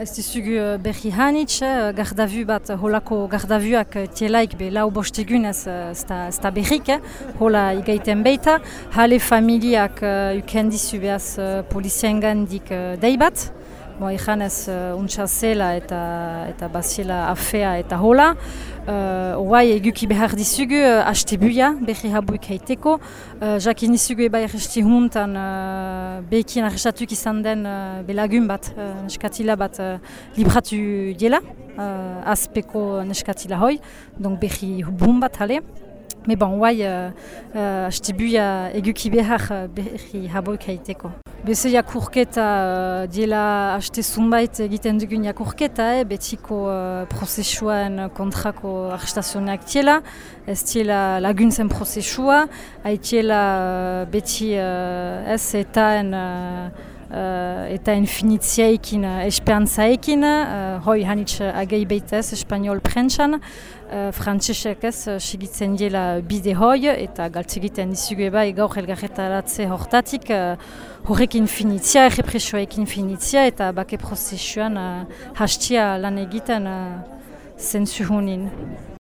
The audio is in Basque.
Ez dizugu berri hanitz, gardavu bat, holako gardavuak tielaik be lau bostegun ez da berrik, hola igaiten beita. Hale familiak ukendizu behaz poliziengan dik dei bat. Bo, Ejan ez untsa zela eta, eta baziela afea eta hola. Uh, Oai eguki behar dizugu, uh, haste buia, berri habuik haiteko. Uh, jakin dizugu eba erresti huntan uh, bekin arrestatuk izan den uh, belagun bat, uh, neskatila bat uh, libratu diela, uh, azpeko neskatila hoi, donc berri hubun bat hale. Me bon, oai, uh, uh, haste buia eguki behar uh, berri habuik haiteko. Beze jakurketa uh, diela haste zunbait egiten dugun jakurketa, eh, betiko uh, prozesuen kontrako arrestazionak tiela, ez tiela laguntzen prozesua, haitiela uh, beti uh, ez eta en, uh, uh, eta infinitziaikin, uh, esperantzaekin, uh, hoi hanitz agei beitez espanol prentsan, uh, frantzesek ez uh, sigitzen diela bide hoi, eta galtzegiten dizugu eba gaur elgarretaratze hortatik, uh, horrek infinitzia, errepresioek infinitzia, eta bake prozesuan uh, hastia lan egiten uh, zentzuhunin.